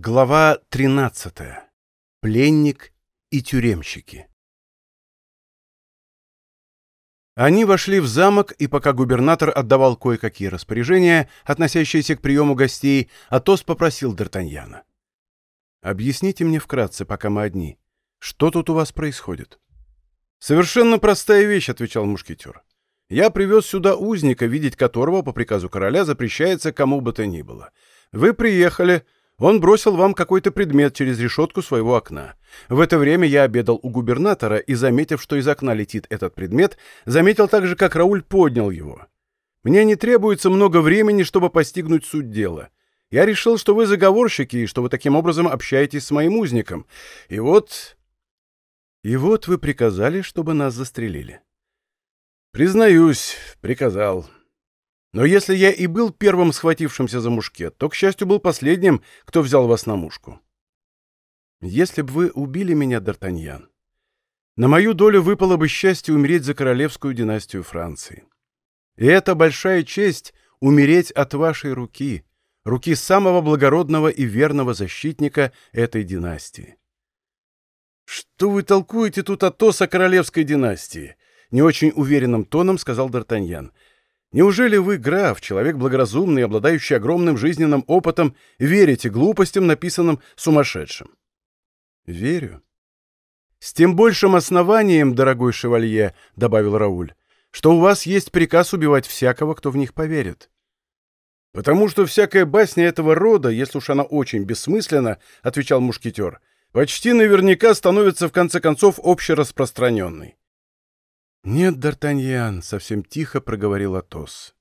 Глава 13. Пленник и тюремщики. Они вошли в замок, и пока губернатор отдавал кое-какие распоряжения, относящиеся к приему гостей, Атос попросил Д'Артаньяна. «Объясните мне вкратце, пока мы одни, что тут у вас происходит?» «Совершенно простая вещь», — отвечал мушкетер. «Я привез сюда узника, видеть которого по приказу короля запрещается кому бы то ни было. Вы приехали...» Он бросил вам какой-то предмет через решетку своего окна. В это время я обедал у губернатора и, заметив, что из окна летит этот предмет, заметил также, как Рауль поднял его. Мне не требуется много времени, чтобы постигнуть суть дела. Я решил, что вы заговорщики и что вы таким образом общаетесь с моим узником. И вот... И вот вы приказали, чтобы нас застрелили. Признаюсь, приказал. Но если я и был первым схватившимся за мушкет, то, к счастью, был последним, кто взял вас на мушку. Если бы вы убили меня, Д'Артаньян, на мою долю выпало бы счастье умереть за королевскую династию Франции. И это большая честь — умереть от вашей руки, руки самого благородного и верного защитника этой династии. «Что вы толкуете тут о Тоса королевской династии?» — не очень уверенным тоном сказал Д'Артаньян — Неужели вы, граф, человек благоразумный, обладающий огромным жизненным опытом, верите глупостям, написанным сумасшедшим? Верю. С тем большим основанием, дорогой шевалье, добавил Рауль, что у вас есть приказ убивать всякого, кто в них поверит. Потому что всякая басня этого рода, если уж она очень бессмысленна, отвечал мушкетер, почти наверняка становится в конце концов общераспространенной. «Нет, Д'Артаньян», — совсем тихо проговорил Атос.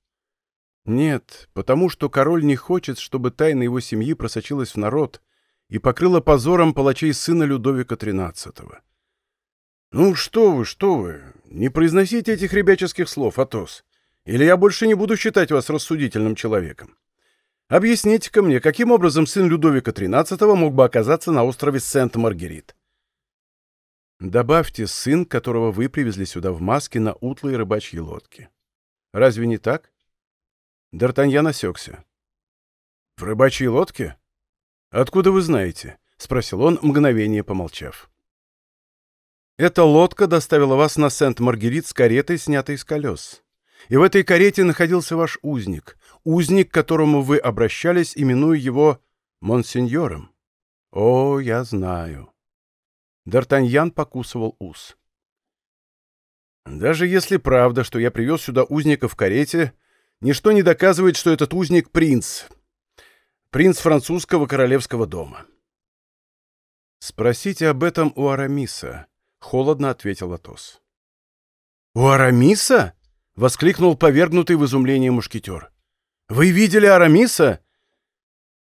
«Нет, потому что король не хочет, чтобы тайна его семьи просочилась в народ и покрыла позором палачей сына Людовика XIII». «Ну что вы, что вы, не произносите этих ребяческих слов, Атос, или я больше не буду считать вас рассудительным человеком. Объясните-ка мне, каким образом сын Людовика XIII мог бы оказаться на острове Сент-Маргерит?» Добавьте сын, которого вы привезли сюда в маске на утлой рыбачьей лодке. Разве не так? Д'Артаньян осекся. В рыбачьей лодке? Откуда вы знаете? Спросил он, мгновение помолчав. Эта лодка доставила вас на Сент-Маргерит с каретой, снятой с колес. И в этой карете находился ваш узник, узник, к которому вы обращались, именуя его монсеньором. О, я знаю. Д'Артаньян покусывал ус. «Даже если правда, что я привез сюда узника в карете, ничто не доказывает, что этот узник — принц. Принц французского королевского дома». «Спросите об этом у Арамиса», — холодно ответил Атос. «У Арамиса?» — воскликнул повергнутый в изумление мушкетер. «Вы видели Арамиса?»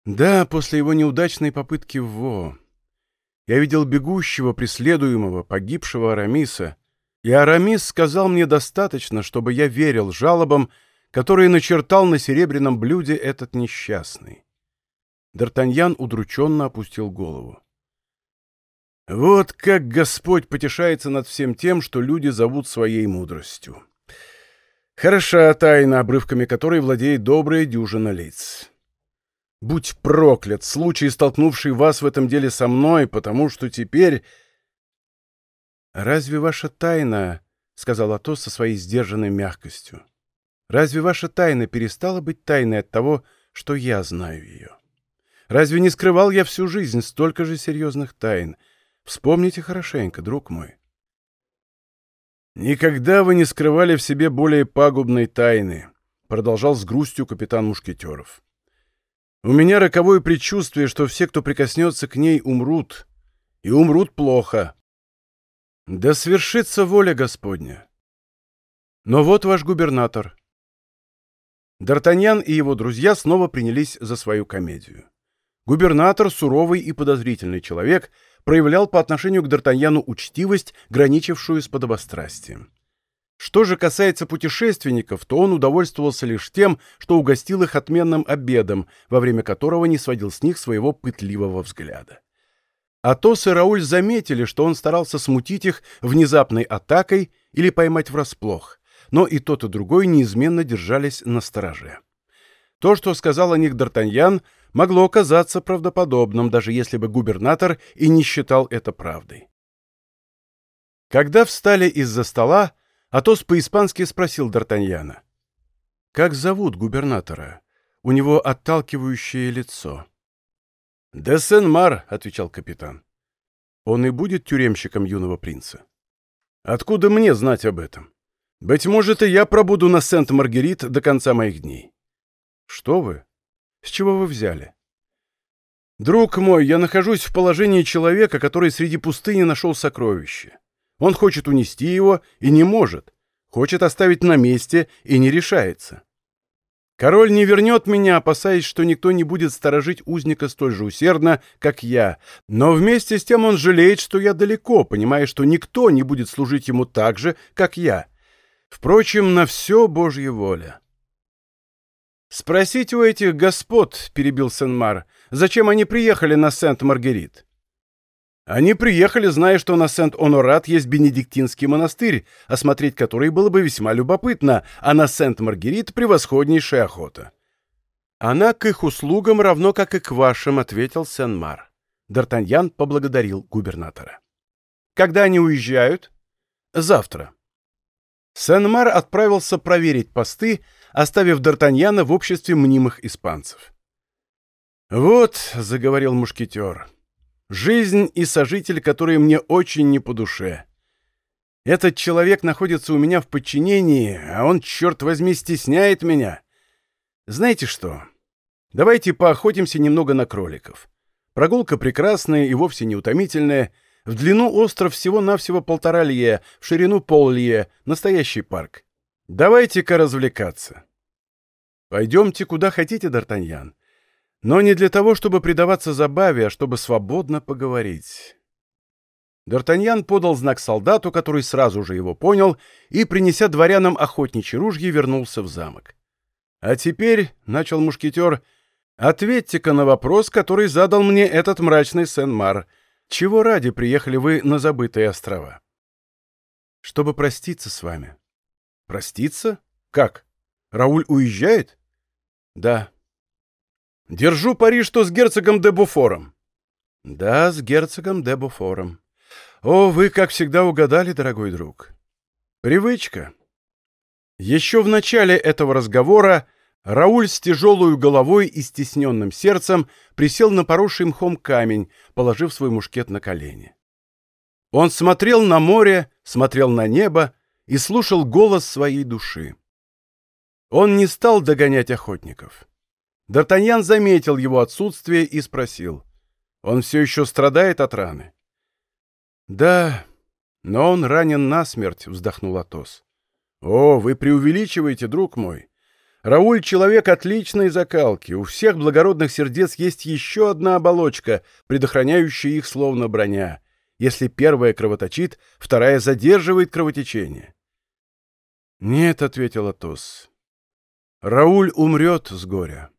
«Да, после его неудачной попытки в Во. Я видел бегущего, преследуемого, погибшего Арамиса, и Арамис сказал мне достаточно, чтобы я верил жалобам, которые начертал на серебряном блюде этот несчастный. Д'Артаньян удрученно опустил голову. Вот как Господь потешается над всем тем, что люди зовут своей мудростью. Хороша тайна, обрывками которой владеет добрая дюжина лиц. Будь проклят, случай, столкнувший вас в этом деле со мной, потому что теперь... «Разве ваша тайна, — сказал Атос со своей сдержанной мягкостью, — разве ваша тайна перестала быть тайной от того, что я знаю ее? Разве не скрывал я всю жизнь столько же серьезных тайн? Вспомните хорошенько, друг мой». «Никогда вы не скрывали в себе более пагубной тайны», — продолжал с грустью капитан Мушкетеров. У меня роковое предчувствие, что все, кто прикоснется к ней, умрут. И умрут плохо. Да свершится воля Господня. Но вот ваш губернатор. Д'Артаньян и его друзья снова принялись за свою комедию. Губернатор, суровый и подозрительный человек, проявлял по отношению к Д'Артаньяну учтивость, граничившую с подобострастием. Что же касается путешественников, то он удовольствовался лишь тем, что угостил их отменным обедом, во время которого не сводил с них своего пытливого взгляда. Атос и Рауль заметили, что он старался смутить их внезапной атакой или поймать врасплох, но и тот, и другой неизменно держались на стороже. То, что сказал о них Д'Артаньян, могло казаться правдоподобным, даже если бы губернатор и не считал это правдой. Когда встали из-за стола, Атос по-испански спросил Д'Артаньяна. «Как зовут губернатора? У него отталкивающее лицо». «Де Сен-Мар», — отвечал капитан. «Он и будет тюремщиком юного принца». «Откуда мне знать об этом? Быть может, и я пробуду на Сент-Маргерит до конца моих дней». «Что вы? С чего вы взяли?» «Друг мой, я нахожусь в положении человека, который среди пустыни нашел сокровище. Он хочет унести его и не может, хочет оставить на месте и не решается. Король не вернет меня, опасаясь, что никто не будет сторожить узника столь же усердно, как я, но вместе с тем он жалеет, что я далеко, понимая, что никто не будет служить ему так же, как я. Впрочем, на все Божья воля. «Спросите у этих господ», — перебил Сен-Мар, — «зачем они приехали на Сент-Маргерит?» Они приехали, зная, что на Сент-Онорат есть Бенедиктинский монастырь, осмотреть который было бы весьма любопытно, а на Сент-Маргерит — превосходнейшая охота. «Она к их услугам равно, как и к вашим», — ответил Сен-Мар. Д'Артаньян поблагодарил губернатора. «Когда они уезжают?» «Завтра». Сен-Мар отправился проверить посты, оставив Д'Артаньяна в обществе мнимых испанцев. «Вот», — заговорил мушкетер, — Жизнь и сожитель, которые мне очень не по душе. Этот человек находится у меня в подчинении, а он, черт возьми, стесняет меня. Знаете что? Давайте поохотимся немного на кроликов. Прогулка прекрасная и вовсе не утомительная. В длину остров всего-навсего полтора лье, в ширину пол лье, настоящий парк. Давайте-ка развлекаться. Пойдемте куда хотите, Д'Артаньян. Но не для того, чтобы предаваться забаве, а чтобы свободно поговорить. Д'Артаньян подал знак солдату, который сразу же его понял, и, принеся дворянам охотничьи ружья, вернулся в замок. «А теперь», — начал мушкетер, — «ответьте-ка на вопрос, который задал мне этот мрачный Сен-Мар. Чего ради приехали вы на забытые острова?» «Чтобы проститься с вами». «Проститься? Как? Рауль уезжает?» «Да, Держу пари, что с герцогом де Буфором. Да, с герцогом де Буфором. О, вы, как всегда, угадали, дорогой друг. Привычка. Еще в начале этого разговора Рауль с тяжелой головой и стесненным сердцем присел на поросший мхом камень, положив свой мушкет на колени. Он смотрел на море, смотрел на небо и слушал голос своей души. Он не стал догонять охотников. Д'Артаньян заметил его отсутствие и спросил. «Он все еще страдает от раны?» «Да, но он ранен насмерть», — вздохнул Атос. «О, вы преувеличиваете, друг мой. Рауль — человек отличной закалки. У всех благородных сердец есть еще одна оболочка, предохраняющая их словно броня. Если первая кровоточит, вторая задерживает кровотечение». «Нет», — ответил Атос. «Рауль умрет с горя».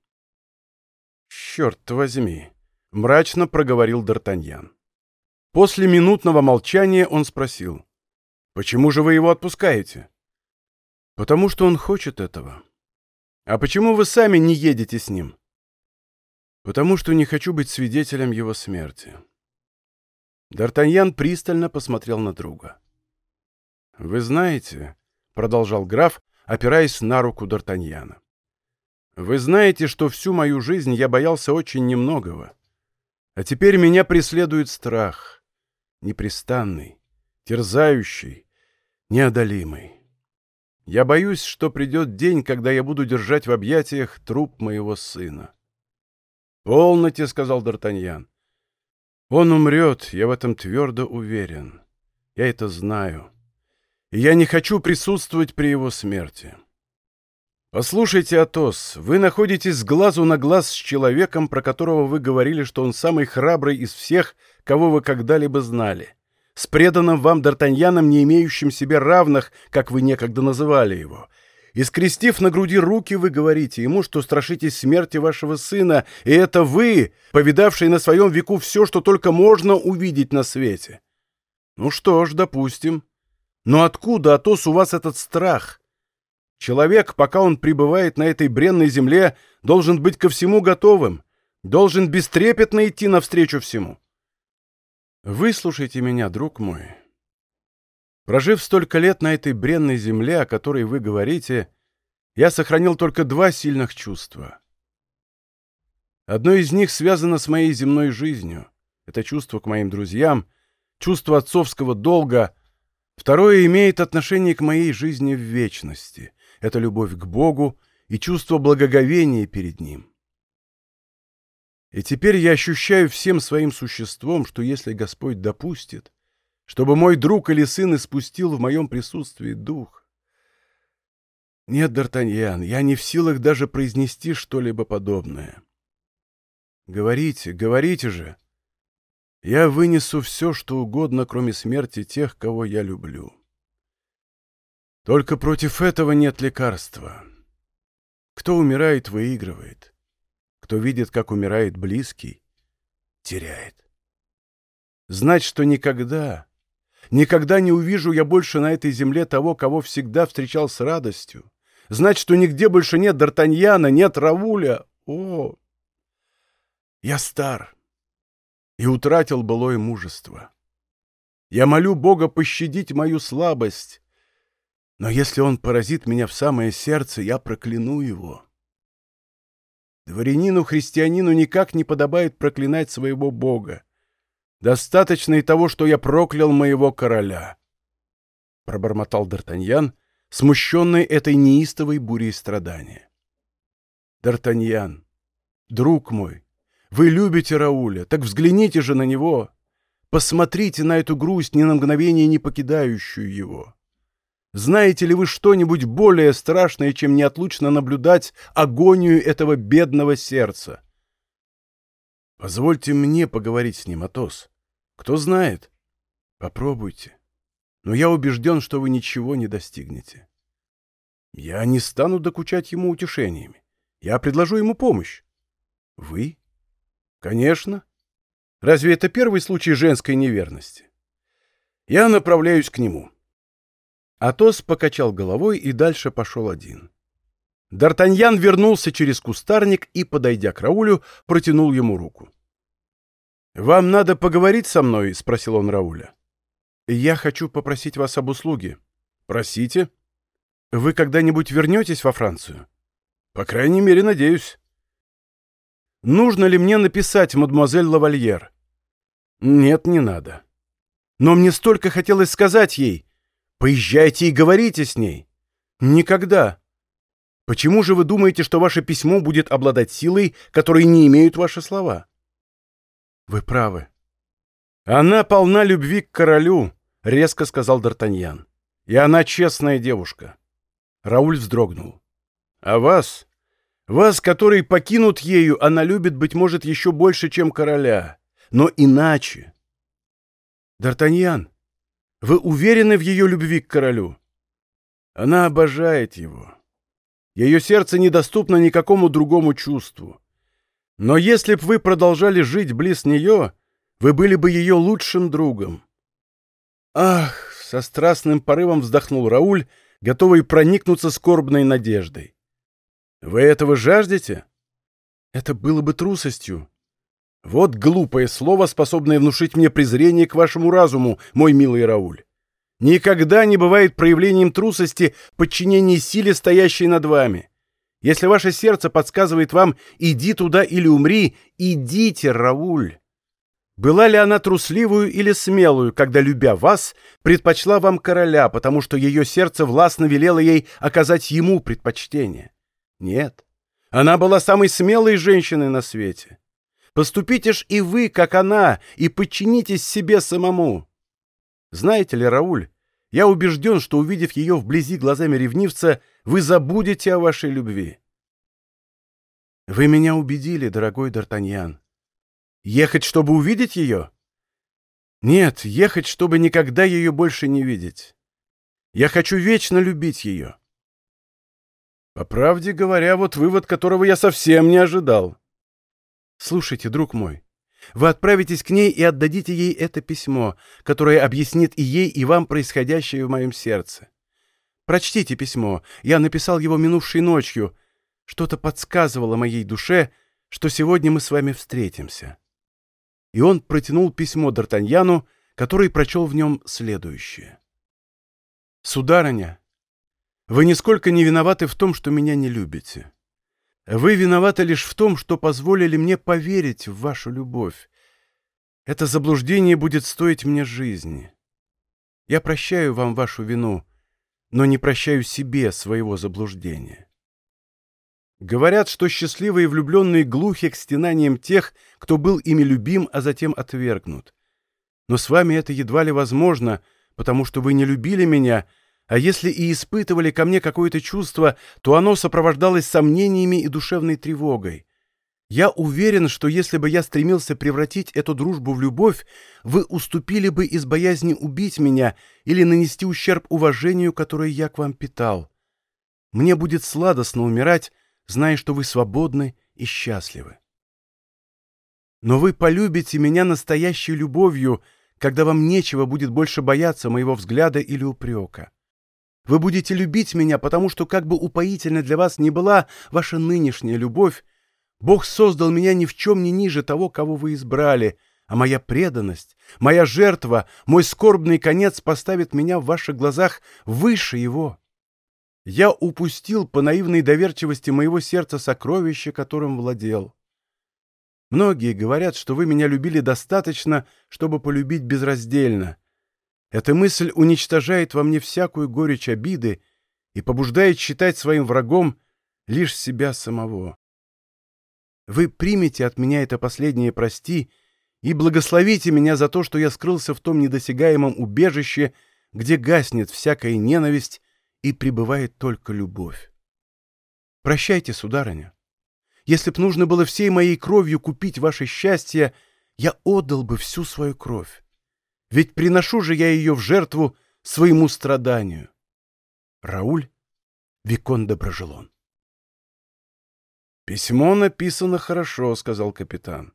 «Черт возьми!» — мрачно проговорил Д'Артаньян. После минутного молчания он спросил. «Почему же вы его отпускаете?» «Потому что он хочет этого». «А почему вы сами не едете с ним?» «Потому что не хочу быть свидетелем его смерти». Д'Артаньян пристально посмотрел на друга. «Вы знаете», — продолжал граф, опираясь на руку Д'Артаньяна, вы знаете, что всю мою жизнь я боялся очень немногого. А теперь меня преследует страх. Непрестанный, терзающий, неодолимый. Я боюсь, что придет день, когда я буду держать в объятиях труп моего сына. «Полноте», — сказал Д'Артаньян. «Он умрет, я в этом твердо уверен. Я это знаю. И я не хочу присутствовать при его смерти». «Послушайте, Атос, вы находитесь с глазу на глаз с человеком, про которого вы говорили, что он самый храбрый из всех, кого вы когда-либо знали, с преданным вам Д'Артаньяном, не имеющим себе равных, как вы некогда называли его. И скрестив на груди руки, вы говорите ему, что страшитесь смерти вашего сына, и это вы, повидавший на своем веку все, что только можно увидеть на свете. Ну что ж, допустим. Но откуда, Атос, у вас этот страх?» Человек, пока он пребывает на этой бренной земле, должен быть ко всему готовым. должен бестрепетно идти навстречу всему. Выслушайте меня, друг мой. Прожив столько лет на этой бренной земле, о которой вы говорите, я сохранил только два сильных чувства. Одно из них связано с моей земной жизнью. Это чувство к моим друзьям, чувство отцовского долга. Второе имеет отношение к моей жизни в вечности. Это любовь к Богу и чувство благоговения перед Ним. И теперь я ощущаю всем своим существом, что если Господь допустит, чтобы мой друг или сын испустил в моем присутствии дух, нет, Д'Артаньян, я не в силах даже произнести что-либо подобное. Говорите, говорите же. Я вынесу все, что угодно, кроме смерти тех, кого я люблю. Только против этого нет лекарства. Кто умирает, выигрывает. Кто видит, как умирает близкий, теряет. Знать, что никогда, никогда не увижу я больше на этой земле того, кого всегда встречал с радостью. Знать, что нигде больше нет Д'Артаньяна, нет Равуля. О, я стар и утратил былое мужество. Я молю Бога пощадить мою слабость, но если он поразит меня в самое сердце, я прокляну его. Дворянину-христианину никак не подобает проклинать своего Бога. Достаточно и того, что я проклял моего короля. Пробормотал Д'Артаньян, смущенный этой неистовой бурей страдания. Д'Артаньян, друг мой, вы любите Рауля, так взгляните же на него. Посмотрите на эту грусть, ни на мгновение не покидающую его. Знаете ли вы что-нибудь более страшное, чем неотлучно наблюдать агонию этого бедного сердца? Позвольте мне поговорить с ним, Атос. Кто знает? Попробуйте. Но я убежден, что вы ничего не достигнете. Я не стану докучать ему утешениями. Я предложу ему помощь. Вы? Конечно. Разве это первый случай женской неверности? Я направляюсь к нему. Атос покачал головой и дальше пошел один. Д'Артаньян вернулся через кустарник и, подойдя к Раулю, протянул ему руку. «Вам надо поговорить со мной?» — спросил он Рауля. «Я хочу попросить вас об услуге». «Просите». «Вы когда-нибудь вернетесь во Францию?» «По крайней мере, надеюсь». «Нужно ли мне написать, мадемуазель Лавальер?» «Нет, не надо». «Но мне столько хотелось сказать ей. Поезжайте и говорите с ней. Никогда. Почему же вы думаете, что ваше письмо будет обладать силой, которой не имеют ваши слова? Вы правы. Она полна любви к королю, резко сказал Д'Артаньян. И она честная девушка. Рауль вздрогнул. А вас? Вас, который покинут ею, она любит, быть может, еще больше, чем короля. Но иначе. Д'Артаньян, вы уверены в ее любви к королю? Она обожает его. Ее сердце недоступно никакому другому чувству. Но если б вы продолжали жить близ нее, вы были бы ее лучшим другом. Ах, со страстным порывом вздохнул Рауль, готовый проникнуться скорбной надеждой. Вы этого жаждете? Это было бы трусостью. Вот глупое слово, способное внушить мне презрение к вашему разуму, мой милый Рауль. Никогда не бывает проявлением трусости подчинение силе, стоящей над вами. Если ваше сердце подсказывает вам «иди туда или умри», идите, Рауль. Была ли она трусливую или смелую, когда, любя вас, предпочла вам короля, потому что ее сердце властно велело ей оказать ему предпочтение? Нет. Она была самой смелой женщиной на свете. Поступите ж и вы, как она, и подчинитесь себе самому. Знаете ли, Рауль, я убежден, что, увидев ее вблизи глазами ревнивца, вы забудете о вашей любви. Вы меня убедили, дорогой Д'Артаньян. Ехать, чтобы увидеть ее? Нет, ехать, чтобы никогда ее больше не видеть. Я хочу вечно любить ее. По правде говоря, вот вывод, которого я совсем не ожидал. Слушайте, друг мой, вы отправитесь к ней и отдадите ей это письмо, которое объяснит и ей, и вам происходящее в моем сердце. Прочтите письмо. Я написал его минувшей ночью. Что-то подсказывало моей душе, что сегодня мы с вами встретимся». И он протянул письмо Д'Артаньяну, который прочел в нем следующее. «Сударыня, вы нисколько не виноваты в том, что меня не любите. Вы виноваты лишь в том, что позволили мне поверить в вашу любовь. Это заблуждение будет стоить мне жизни. Я прощаю вам вашу вину, но не прощаю себе своего заблуждения. Говорят, что счастливые влюбленные глухи к стенаниям тех, кто был ими любим, а затем отвергнут. Но с вами это едва ли возможно, потому что вы не любили меня, а если и испытывали ко мне какое-то чувство, то оно сопровождалось сомнениями и душевной тревогой. Я уверен, что если бы я стремился превратить эту дружбу в любовь, вы уступили бы из боязни убить меня или нанести ущерб уважению, которое я к вам питал. Мне будет сладостно умирать, зная, что вы свободны и счастливы. Но вы полюбите меня настоящей любовью, когда вам нечего будет больше бояться моего взгляда или упрека. Вы будете любить меня, потому что, как бы упоительна для вас не была ваша нынешняя любовь, Бог создал меня ни в чем не ниже того, кого вы избрали, а моя преданность, моя жертва, мой скорбный конец поставит меня в ваших глазах выше его. Я упустил по наивной доверчивости моего сердца сокровище, которым владел. Многие говорят, что вы меня любили достаточно, чтобы полюбить безраздельно, эта мысль уничтожает во мне всякую горечь обиды и побуждает считать своим врагом лишь себя самого. Вы примете от меня это последнее «прости» и благословите меня за то, что я скрылся в том недосягаемом убежище, где гаснет всякая ненависть и пребывает только любовь. Прощайте, сударыня. Если б нужно было всей моей кровью купить ваше счастье, я отдал бы всю свою кровь. Ведь приношу же я ее в жертву своему страданию. Рауль Викон Доброжелон. «Письмо написано хорошо», — сказал капитан.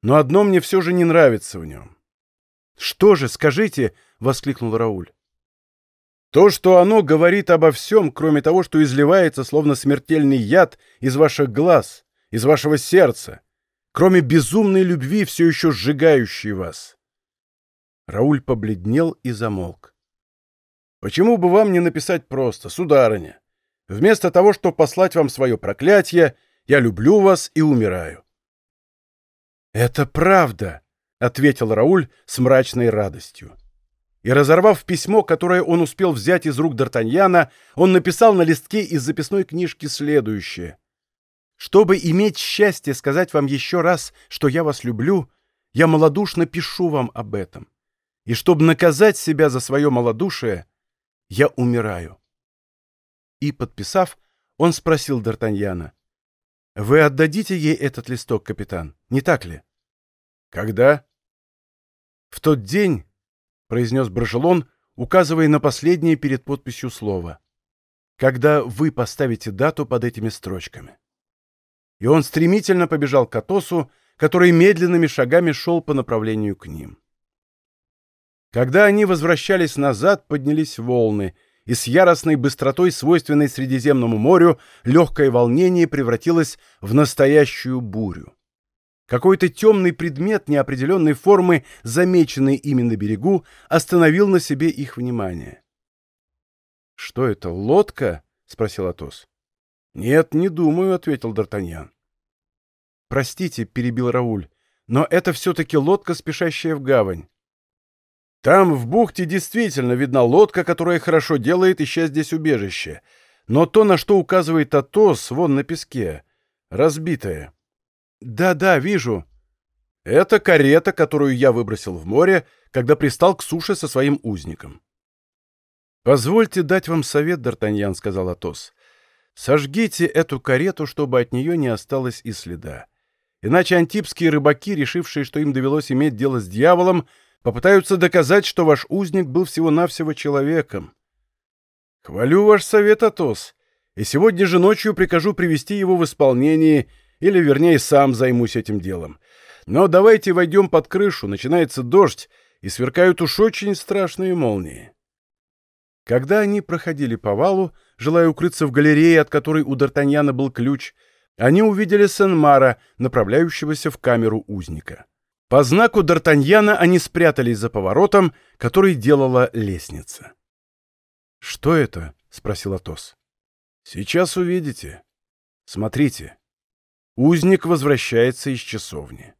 «Но одно мне все же не нравится в нем». «Что же, скажите?» — воскликнул Рауль. «То, что оно говорит обо всем, кроме того, что изливается, словно смертельный яд, из ваших глаз, из вашего сердца, кроме безумной любви, все еще сжигающей вас. Рауль побледнел и замолк. «Почему бы вам не написать просто, сударыня? Вместо того, чтобы послать вам свое проклятие, я люблю вас и умираю». «Это правда», — ответил Рауль с мрачной радостью. И, разорвав письмо, которое он успел взять из рук Д'Артаньяна, он написал на листке из записной книжки следующее. «Чтобы иметь счастье сказать вам еще раз, что я вас люблю, я малодушно пишу вам об этом и чтобы наказать себя за свое малодушие, я умираю. И, подписав, он спросил Д'Артаньяна, «Вы отдадите ей этот листок, капитан, не так ли?» «Когда?» «В тот день», — произнес Брожелон, указывая на последнее перед подписью слово, «когда вы поставите дату под этими строчками». И он стремительно побежал к Атосу, который медленными шагами шел по направлению к ним. Когда они возвращались назад, поднялись волны, и с яростной быстротой, свойственной Средиземному морю, легкое волнение превратилось в настоящую бурю. Какой-то темный предмет неопределенной формы, замеченный ими на берегу, остановил на себе их внимание. — Что это, лодка? — спросил Атос. — Нет, не думаю, — ответил Д'Артаньян. — Простите, — перебил Рауль, — но это все-таки лодка, спешащая в гавань. Там, в бухте, действительно видна лодка, которая хорошо делает, ища здесь убежище. Но то, на что указывает Атос, вон на песке, разбитое. «Да-да, вижу. Это карета, которую я выбросил в море, когда пристал к суше со своим узником». «Позвольте дать вам совет, Д'Артаньян», — сказал Атос. «Сожгите эту карету, чтобы от нее не осталось и следа. Иначе антипские рыбаки, решившие, что им довелось иметь дело с дьяволом, — попытаются доказать, что ваш узник был всего-навсего человеком. Хвалю ваш совет, Атос, и сегодня же ночью прикажу привести его в исполнение, или, вернее, сам займусь этим делом. Но давайте войдем под крышу, начинается дождь, и сверкают уж очень страшные молнии. Когда они проходили по валу, желая укрыться в галерее, от которой у Д'Артаньяна был ключ, они увидели Сен-Мара, направляющегося в камеру узника. По знаку Д'Артаньяна они спрятались за поворотом, который делала лестница. «Что это?» — спросил Атос. «Сейчас увидите. Смотрите. Узник возвращается из часовни».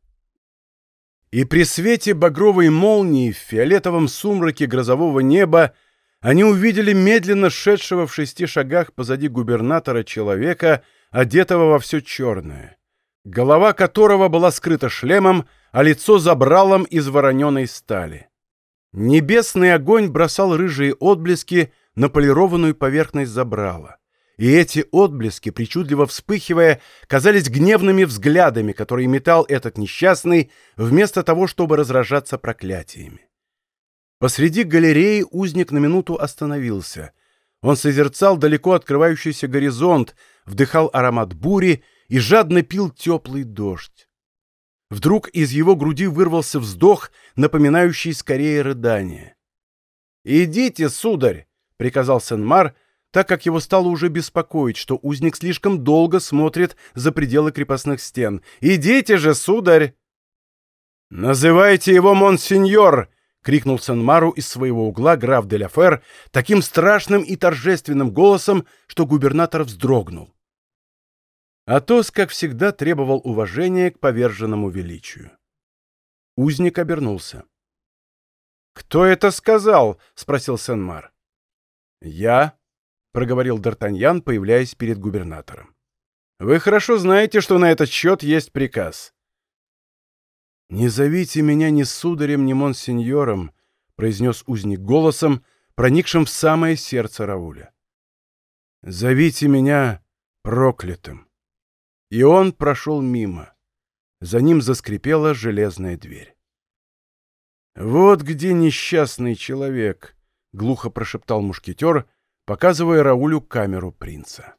И при свете багровой молнии в фиолетовом сумраке грозового неба они увидели медленно шедшего в шести шагах позади губернатора человека, одетого во все черное, голова которого была скрыта шлемом, а лицо забралом из вороненой стали. Небесный огонь бросал рыжие отблески на полированную поверхность забрала. И эти отблески, причудливо вспыхивая, казались гневными взглядами, которые метал этот несчастный, вместо того, чтобы разражаться проклятиями. Посреди галереи узник на минуту остановился. Он созерцал далеко открывающийся горизонт, вдыхал аромат бури и жадно пил теплый дождь. Вдруг из его груди вырвался вздох, напоминающий скорее рыдание. «Идите, сударь!» — приказал Сен-Мар, так как его стало уже беспокоить, что узник слишком долго смотрит за пределы крепостных стен. «Идите же, сударь!» «Называйте его монсеньор!» — крикнул Сен-Мару из своего угла граф де Ля таким страшным и торжественным голосом, что губернатор вздрогнул. Атос, как всегда, требовал уважения к поверженному величию. Узник обернулся. «Кто это сказал?» — спросил Сен-Мар. «Я», — проговорил Д'Артаньян, появляясь перед губернатором. «Вы хорошо знаете, что на этот счет есть приказ». «Не зовите меня ни сударем, ни монсеньором», — произнес узник голосом, проникшим в самое сердце Рауля. «Зовите меня проклятым». И он прошел мимо. За ним заскрипела железная дверь. «Вот где несчастный человек!» — глухо прошептал мушкетер, показывая Раулю камеру принца.